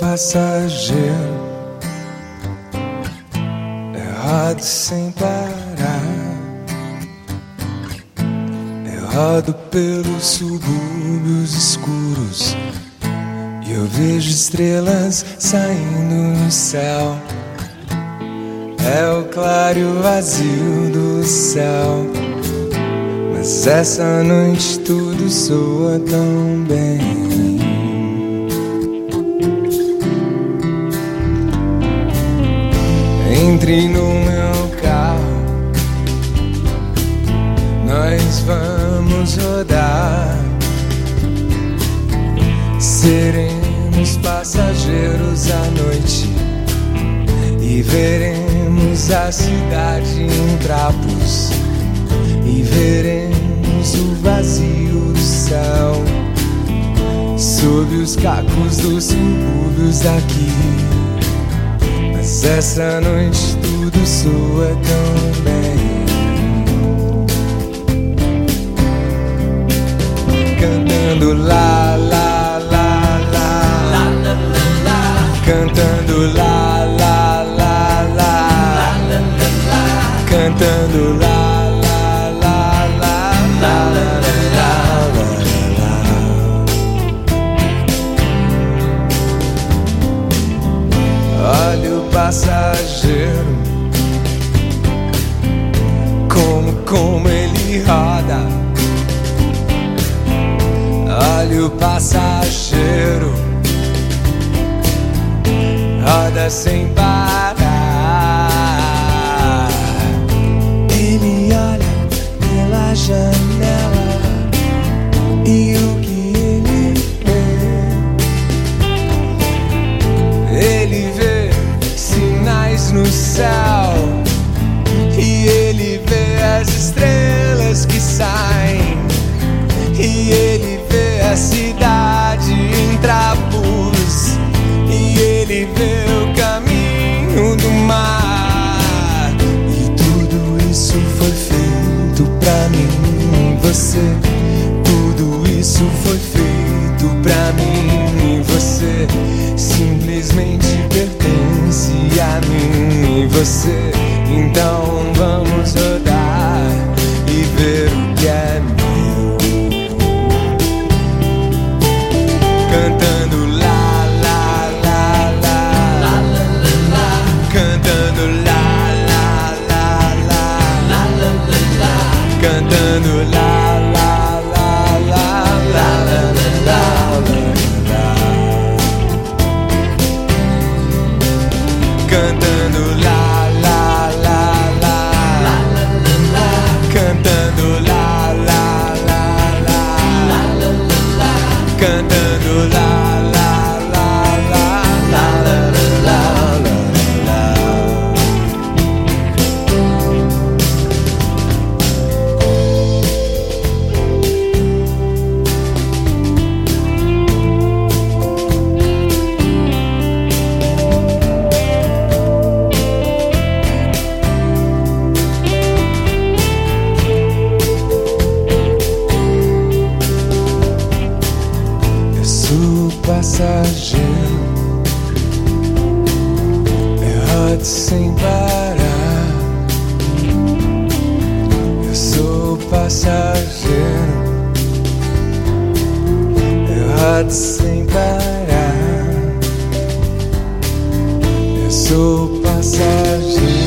passageiro, errado sem parar, errado pelos subúrbios escuros. E eu vejo estrelas saindo no céu. É o claro vazio do céu. Mas essa noite tudo soa tão bem. Entre no meu carro, nós vamos rodar. Seremos passageiros à noite e veremos a cidade em trapos e veremos o vazio do céu sob os cacos dos subúrbios daqui. Essa noite tudo soa tão bem. Cantando lá, lá, lá, lá. Cantando lá, lá, lá, lá. Cantando lá, lá, o passageiro, como, como ele roda. Olha o passageiro, roda sem parar. Caminho do mar. E tudo isso foi feito pra mim e você. Tudo isso foi feito pra mim e você. Simplesmente pertence a mim e você. Então vamos rodar donne-nous la passageiro, errado sem parar. Eu sou passageiro, errado sem parar. Eu sou passageiro.